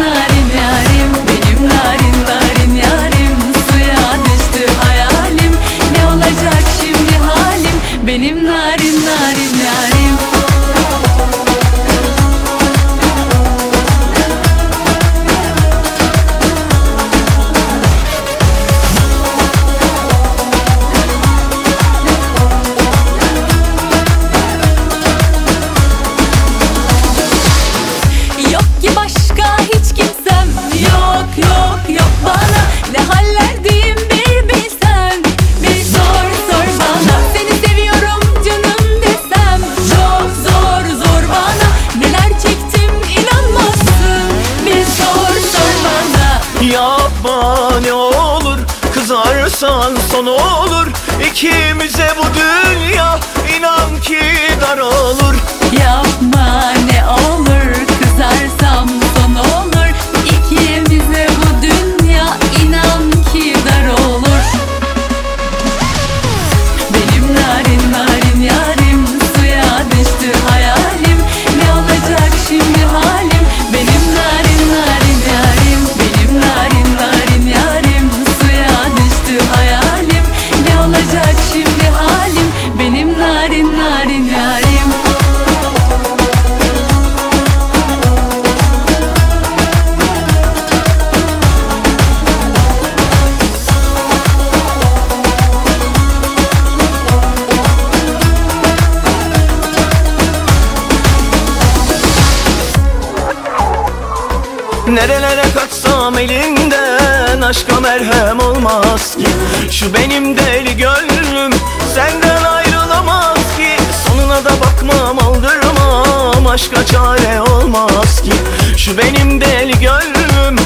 narin narim benim narin narin ne olur. Kızarsan son olur. İkimize bu dünya inan ki dar olur Yapma Nerelere kaçsam elinden aşka merhem olmaz ki. Şu benim deli gönlüm senden ayrılamaz ki. Sonuna da bakmam aldırmam aşka çare olmaz ki. Şu benim deli gönlüm